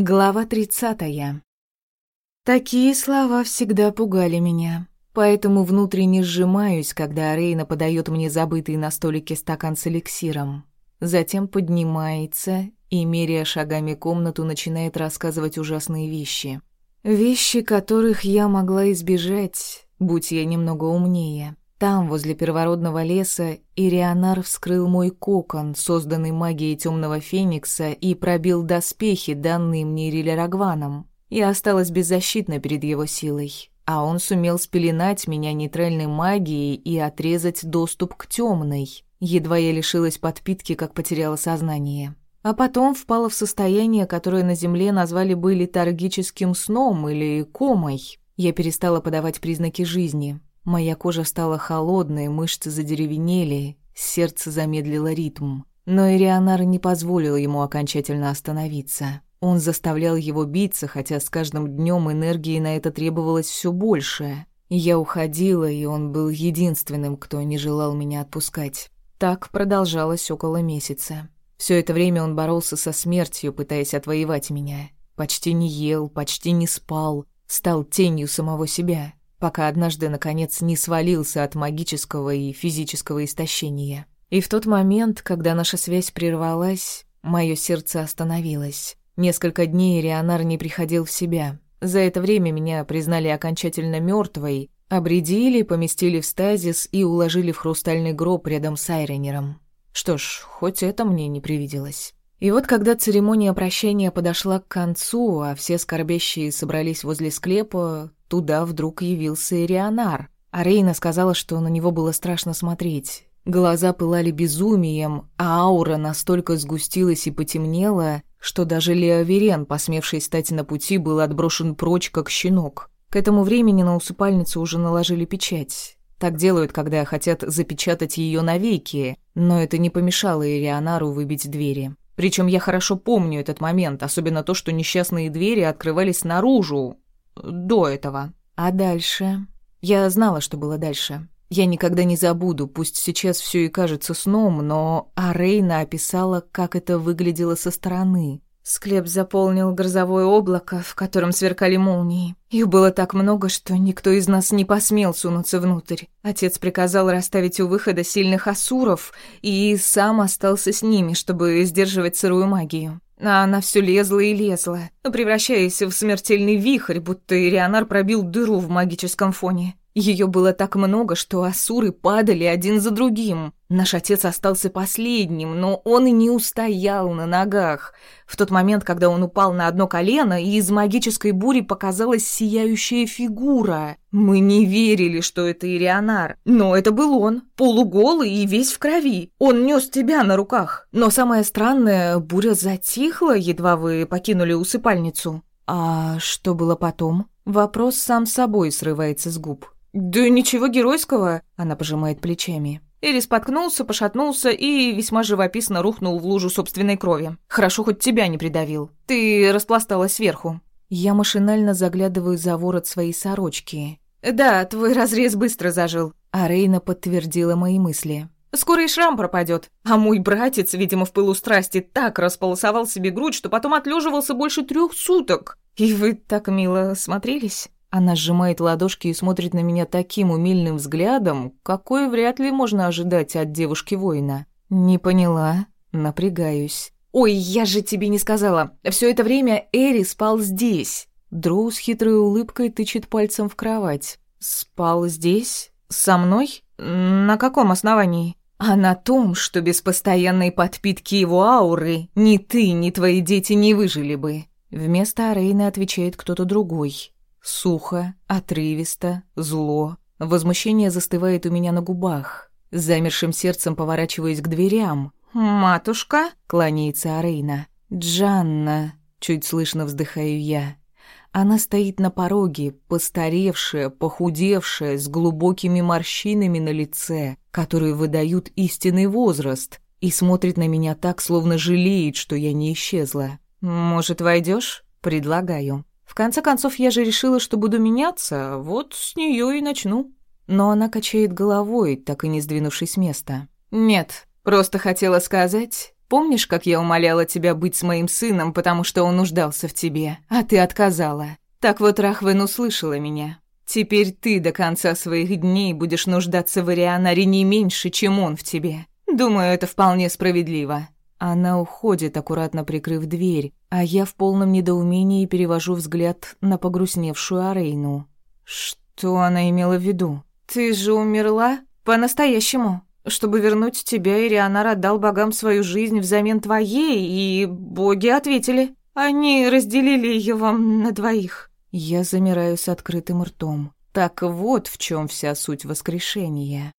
Глава тридцатая. Такие слова всегда пугали меня, поэтому внутренне сжимаюсь, когда Рейна подает мне забытый на столике стакан с эликсиром. Затем поднимается и, меряя шагами комнату, начинает рассказывать ужасные вещи. Вещи, которых я могла избежать, будь я немного умнее. Там, возле первородного леса, Ирианар вскрыл мой кокон, созданный магией темного феникса, и пробил доспехи, данные мне Риля Рагваном. Я осталась беззащитна перед его силой, а он сумел спеленать меня нейтральной магией и отрезать доступ к темной. Едва я лишилась подпитки, как потеряла сознание. А потом впала в состояние, которое на Земле назвали бы летаргическим сном или комой. Я перестала подавать признаки жизни, Моя кожа стала холодной, мышцы задеревенели, сердце замедлило ритм. Но Ирианар не позволил ему окончательно остановиться. Он заставлял его биться, хотя с каждым днем энергии на это требовалось все больше. Я уходила, и он был единственным, кто не желал меня отпускать. Так продолжалось около месяца. Все это время он боролся со смертью, пытаясь отвоевать меня. Почти не ел, почти не спал, стал тенью самого себя пока однажды, наконец, не свалился от магического и физического истощения. И в тот момент, когда наша связь прервалась, мое сердце остановилось. Несколько дней Рионар не приходил в себя. За это время меня признали окончательно мертвой, обредили, поместили в стазис и уложили в хрустальный гроб рядом с Айренером. Что ж, хоть это мне не привиделось. И вот когда церемония прощания подошла к концу, а все скорбящие собрались возле склепа, туда вдруг явился Ирианар. А Рейна сказала, что на него было страшно смотреть. Глаза пылали безумием, а аура настолько сгустилась и потемнела, что даже Леоверен, посмевший стать на пути, был отброшен прочь, как щенок. К этому времени на усыпальницу уже наложили печать. Так делают, когда хотят запечатать ее навеки, но это не помешало Ирианару выбить двери. Причем я хорошо помню этот момент, особенно то, что несчастные двери открывались наружу. До этого. А дальше? Я знала, что было дальше. Я никогда не забуду, пусть сейчас все и кажется сном, но Арейна описала, как это выглядело со стороны. Склеп заполнил грозовое облако, в котором сверкали молнии. Их было так много, что никто из нас не посмел сунуться внутрь. Отец приказал расставить у выхода сильных асуров и сам остался с ними, чтобы сдерживать сырую магию. А она все лезла и лезла, превращаясь в смертельный вихрь, будто Ирионар пробил дыру в магическом фоне. Ее было так много, что асуры падали один за другим. Наш отец остался последним, но он и не устоял на ногах. В тот момент, когда он упал на одно колено, и из магической бури показалась сияющая фигура. Мы не верили, что это Ирионар, но это был он, полуголый и весь в крови. Он нес тебя на руках. Но самое странное, буря затихла, едва вы покинули усыпальницу. А что было потом? Вопрос сам собой срывается с губ. «Да ничего геройского», — она пожимает плечами. Или споткнулся, пошатнулся и весьма живописно рухнул в лужу собственной крови. Хорошо, хоть тебя не придавил. Ты распласталась сверху. Я машинально заглядываю за ворот своей сорочки. «Да, твой разрез быстро зажил», — а Рейна подтвердила мои мысли. «Скоро и шрам пропадет. А мой братец, видимо, в пылу страсти так располосовал себе грудь, что потом отлеживался больше трех суток. И вы так мило смотрелись». Она сжимает ладошки и смотрит на меня таким умильным взглядом, какой вряд ли можно ожидать от девушки-воина. Не поняла, напрягаюсь. «Ой, я же тебе не сказала. Все это время Эри спал здесь». Дроу с хитрой улыбкой тычет пальцем в кровать. «Спал здесь? Со мной? На каком основании?» «А на том, что без постоянной подпитки его ауры ни ты, ни твои дети не выжили бы». Вместо Арейны отвечает кто-то другой. Сухо, отрывисто, зло. Возмущение застывает у меня на губах. Замершим сердцем поворачиваюсь к дверям. «Матушка?» — кланяется Арейна. «Джанна!» — чуть слышно вздыхаю я. Она стоит на пороге, постаревшая, похудевшая, с глубокими морщинами на лице, которые выдают истинный возраст, и смотрит на меня так, словно жалеет, что я не исчезла. «Может, войдешь? предлагаю. В конце концов, я же решила, что буду меняться, вот с нее и начну. Но она качает головой, так и не сдвинувшись с места. Нет, просто хотела сказать, Помнишь, как я умоляла тебя быть с моим сыном, потому что он нуждался в тебе, а ты отказала? Так вот Рахвен услышала меня. Теперь ты до конца своих дней будешь нуждаться в Арианаре не меньше, чем он в тебе. Думаю, это вполне справедливо». Она уходит, аккуратно прикрыв дверь, а я в полном недоумении перевожу взгляд на погрустневшую Арейну. Что она имела в виду? «Ты же умерла? По-настоящему?» Чтобы вернуть тебя, Ирианар отдал богам свою жизнь взамен твоей, и боги ответили. Они разделили ее вам на двоих. Я замираю с открытым ртом. Так вот в чем вся суть воскрешения.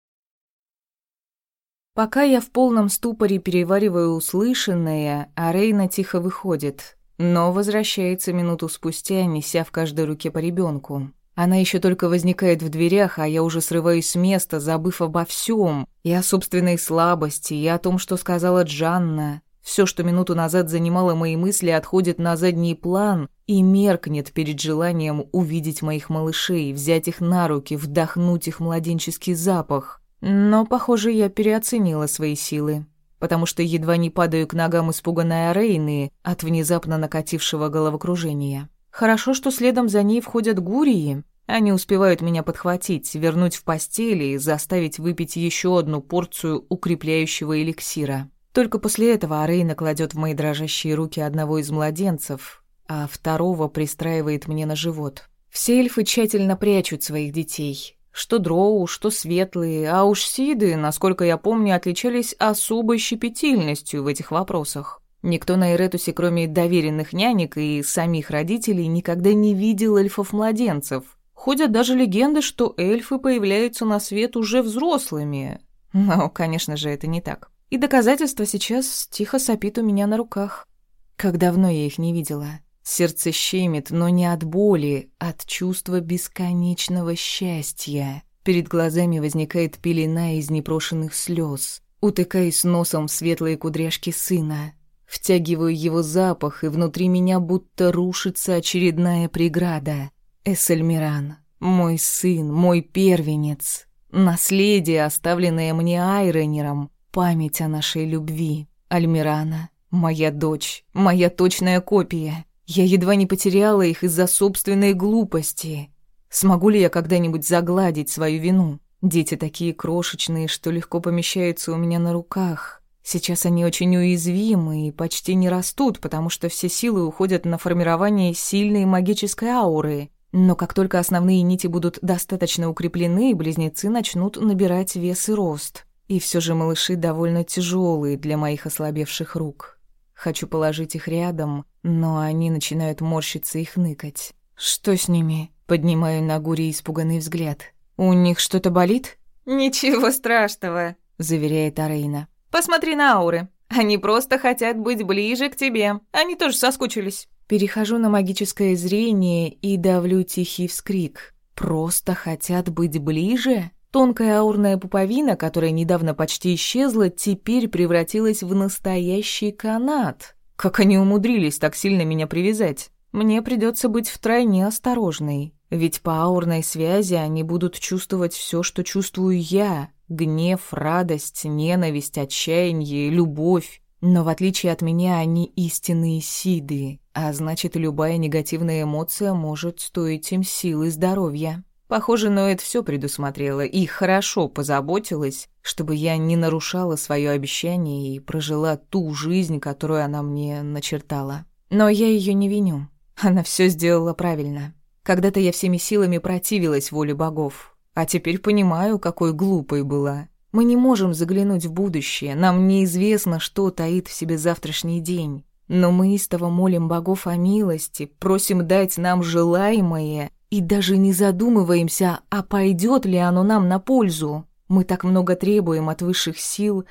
Пока я в полном ступоре перевариваю услышанное, а Рейна тихо выходит, но возвращается минуту спустя, неся в каждой руке по ребенку. Она еще только возникает в дверях, а я уже срываюсь с места, забыв обо всем, и о собственной слабости, и о том, что сказала Джанна. Все, что минуту назад занимало мои мысли, отходит на задний план и меркнет перед желанием увидеть моих малышей, взять их на руки, вдохнуть их младенческий запах. Но, похоже, я переоценила свои силы, потому что едва не падаю к ногам испуганной Арейны от внезапно накатившего головокружения. Хорошо, что следом за ней входят гурии, они успевают меня подхватить, вернуть в постели и заставить выпить еще одну порцию укрепляющего эликсира. Только после этого Арейна кладет в мои дрожащие руки одного из младенцев, а второго пристраивает мне на живот. Все эльфы тщательно прячут своих детей. Что дроу, что светлые, а уж сиды, насколько я помню, отличались особой щепетильностью в этих вопросах. Никто на Эретусе, кроме доверенных нянек и самих родителей, никогда не видел эльфов-младенцев — Ходят даже легенды, что эльфы появляются на свет уже взрослыми. Но, конечно же, это не так. И доказательство сейчас тихо сопит у меня на руках. Как давно я их не видела. Сердце щемит, но не от боли, от чувства бесконечного счастья. Перед глазами возникает пелена из непрошенных слез. Утыкаюсь носом в светлые кудряшки сына. Втягиваю его запах, и внутри меня будто рушится очередная преграда. Эссельмиран, мой сын, мой первенец, наследие, оставленное мне Айренером, память о нашей любви. Альмирана, моя дочь, моя точная копия. Я едва не потеряла их из-за собственной глупости. Смогу ли я когда-нибудь загладить свою вину? Дети такие крошечные, что легко помещаются у меня на руках. Сейчас они очень уязвимы и почти не растут, потому что все силы уходят на формирование сильной магической ауры. Но как только основные нити будут достаточно укреплены, близнецы начнут набирать вес и рост. И все же малыши довольно тяжелые для моих ослабевших рук. Хочу положить их рядом, но они начинают морщиться и хныкать. «Что с ними?» Поднимаю на Гури испуганный взгляд. «У них что-то болит?» «Ничего страшного», — заверяет Арейна. «Посмотри на ауры. Они просто хотят быть ближе к тебе. Они тоже соскучились». Перехожу на магическое зрение и давлю тихий вскрик. Просто хотят быть ближе? Тонкая аурная пуповина, которая недавно почти исчезла, теперь превратилась в настоящий канат. Как они умудрились так сильно меня привязать? Мне придется быть втройне осторожной, ведь по аурной связи они будут чувствовать все, что чувствую я. Гнев, радость, ненависть, отчаяние, любовь. Но в отличие от меня, они истинные сиды, а значит, любая негативная эмоция может стоить им силы здоровья. Похоже, Ноэт все предусмотрела и хорошо позаботилась, чтобы я не нарушала свое обещание и прожила ту жизнь, которую она мне начертала. Но я ее не виню. Она все сделала правильно. Когда-то я всеми силами противилась воле богов, а теперь понимаю, какой глупой была. Мы не можем заглянуть в будущее, нам неизвестно, что таит в себе завтрашний день. Но мы истово молим богов о милости, просим дать нам желаемое и даже не задумываемся, а пойдет ли оно нам на пользу. Мы так много требуем от высших сил,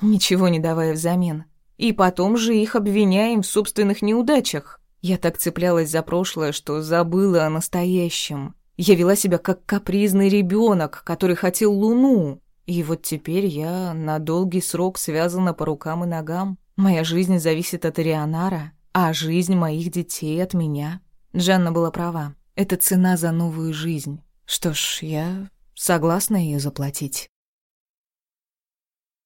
ничего не давая взамен. И потом же их обвиняем в собственных неудачах. Я так цеплялась за прошлое, что забыла о настоящем. Я вела себя как капризный ребенок, который хотел луну. И вот теперь я на долгий срок связана по рукам и ногам. Моя жизнь зависит от Рионара, а жизнь моих детей от меня. Жанна была права. Это цена за новую жизнь. Что ж, я согласна ее заплатить.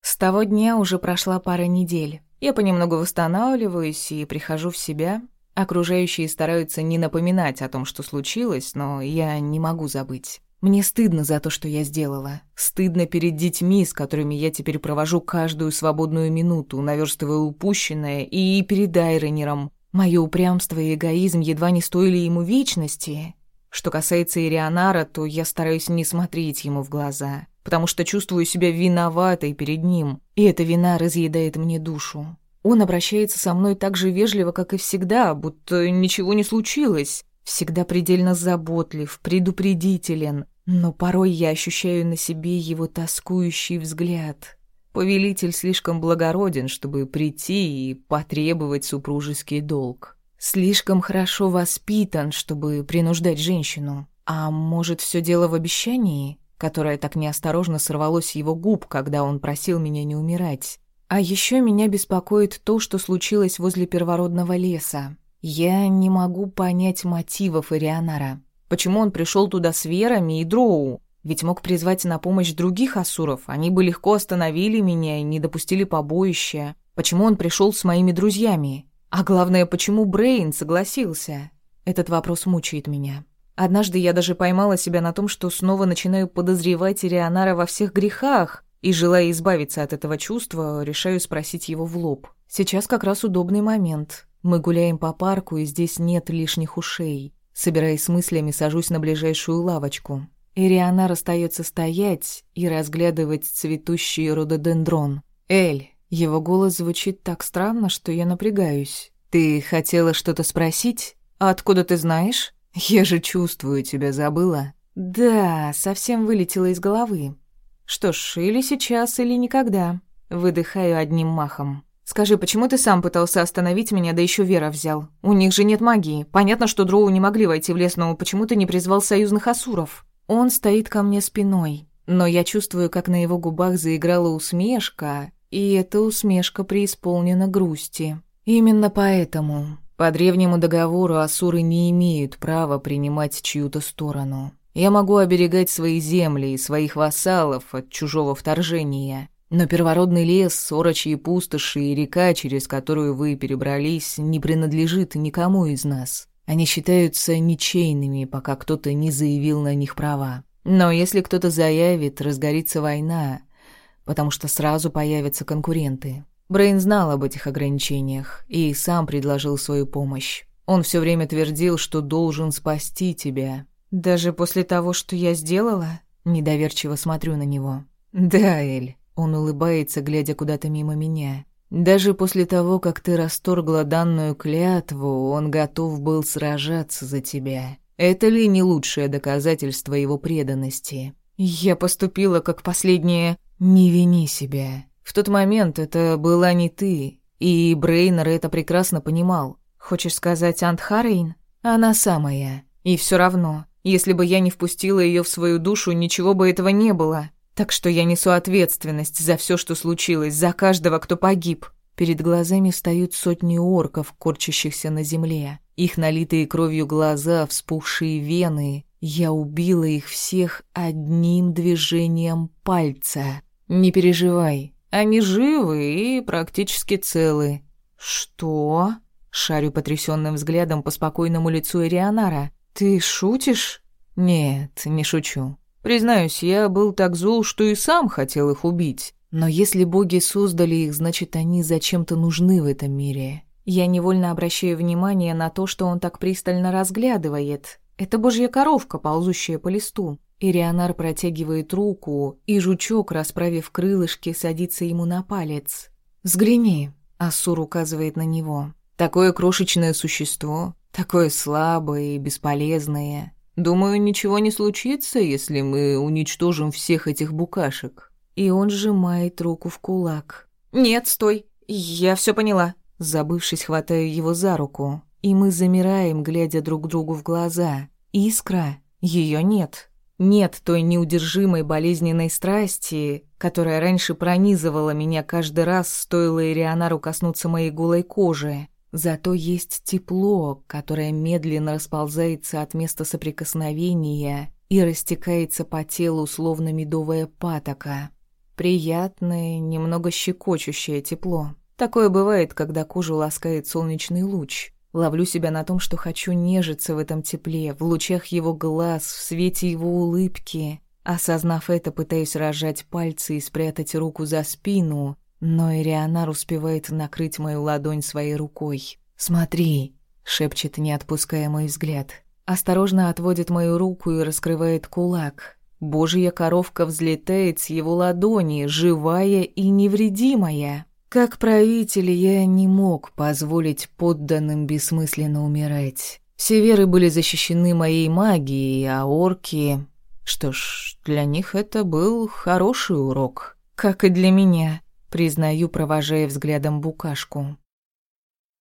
С того дня уже прошла пара недель. Я понемногу восстанавливаюсь и прихожу в себя. Окружающие стараются не напоминать о том, что случилось, но я не могу забыть. Мне стыдно за то, что я сделала. Стыдно перед детьми, с которыми я теперь провожу каждую свободную минуту, наверстывая упущенное, и перед Айронером. Мое упрямство и эгоизм едва не стоили ему вечности. Что касается Ирианара, то я стараюсь не смотреть ему в глаза, потому что чувствую себя виноватой перед ним, и эта вина разъедает мне душу. Он обращается со мной так же вежливо, как и всегда, будто ничего не случилось всегда предельно заботлив, предупредителен, но порой я ощущаю на себе его тоскующий взгляд. Повелитель слишком благороден, чтобы прийти и потребовать супружеский долг. Слишком хорошо воспитан, чтобы принуждать женщину. А может, все дело в обещании, которое так неосторожно сорвалось с его губ, когда он просил меня не умирать. А еще меня беспокоит то, что случилось возле первородного леса. Я не могу понять мотивов Ирианара. Почему он пришел туда с верами и дроу? Ведь мог призвать на помощь других асуров. Они бы легко остановили меня и не допустили побоища. Почему он пришел с моими друзьями? А главное, почему Брейн согласился? Этот вопрос мучает меня. Однажды я даже поймала себя на том, что снова начинаю подозревать Ирианара во всех грехах, и, желая избавиться от этого чувства, решаю спросить его в лоб. Сейчас как раз удобный момент. Мы гуляем по парку, и здесь нет лишних ушей. Собираясь с мыслями, сажусь на ближайшую лавочку. Ириана расстается стоять и разглядывать цветущий рододендрон. «Эль!» Его голос звучит так странно, что я напрягаюсь. «Ты хотела что-то спросить? А откуда ты знаешь? Я же чувствую, тебя забыла». «Да, совсем вылетело из головы. Что ж, или сейчас, или никогда». Выдыхаю одним махом. Скажи, почему ты сам пытался остановить меня, да еще Вера взял? У них же нет магии. Понятно, что дроу не могли войти в лес, но почему ты не призвал союзных асуров? Он стоит ко мне спиной, но я чувствую, как на его губах заиграла усмешка, и эта усмешка преисполнена грусти. Именно поэтому по древнему договору асуры не имеют права принимать чью-то сторону. Я могу оберегать свои земли и своих вассалов от чужого вторжения, но первородный лес, сорочьи пустоши и река, через которую вы перебрались, не принадлежит никому из нас. Они считаются ничейными, пока кто-то не заявил на них права. Но если кто-то заявит, разгорится война, потому что сразу появятся конкуренты. Брейн знал об этих ограничениях и сам предложил свою помощь. Он все время твердил, что должен спасти тебя. Даже после того, что я сделала, недоверчиво смотрю на него. Да, Эль, он улыбается, глядя куда-то мимо меня. Даже после того, как ты расторгла данную клятву, он готов был сражаться за тебя. Это ли не лучшее доказательство его преданности? Я поступила как последнее... Не вини себя. В тот момент это была не ты, и Брейнер это прекрасно понимал. Хочешь сказать Антхарейн? Она самая. И все равно, если бы я не впустила ее в свою душу, ничего бы этого не было. Так что я несу ответственность за все, что случилось, за каждого, кто погиб. Перед глазами встают сотни орков, корчащихся на земле. Их налитые кровью глаза, вспухшие вены. Я убила их всех одним движением пальца. Не переживай, они живы и практически целы. Что? Шарю потрясенным взглядом по спокойному лицу Эрианара. Ты шутишь? Нет, не шучу. Признаюсь, я был так зол, что и сам хотел их убить. Но если боги создали их, значит, они зачем-то нужны в этом мире. Я невольно обращаю внимание на то, что он так пристально разглядывает. Это божья коровка, ползущая по листу. Ирианар протягивает руку, и жучок, расправив крылышки, садится ему на палец. «Взгляни», — Асур указывает на него. «Такое крошечное существо, такое слабое и бесполезное. Думаю, ничего не случится, если мы уничтожим всех этих букашек. И он сжимает руку в кулак. Нет, стой. Я все поняла. Забывшись, хватаю его за руку, и мы замираем, глядя друг другу в глаза. Искра, ее нет. Нет той неудержимой болезненной страсти, которая раньше пронизывала меня каждый раз, стоило Ирианару коснуться моей голой кожи. Зато есть тепло, которое медленно расползается от места соприкосновения и растекается по телу, словно медовая патока. Приятное, немного щекочущее тепло. Такое бывает, когда кожу ласкает солнечный луч. Ловлю себя на том, что хочу нежиться в этом тепле, в лучах его глаз, в свете его улыбки. Осознав это, пытаюсь разжать пальцы и спрятать руку за спину, но Ирианар успевает накрыть мою ладонь своей рукой. «Смотри», — шепчет, не отпуская мой взгляд. Осторожно отводит мою руку и раскрывает кулак. Божья коровка взлетает с его ладони, живая и невредимая. Как правитель я не мог позволить подданным бессмысленно умирать. Все веры были защищены моей магией, а орки... Что ж, для них это был хороший урок. Как и для меня, признаю, провожая взглядом букашку.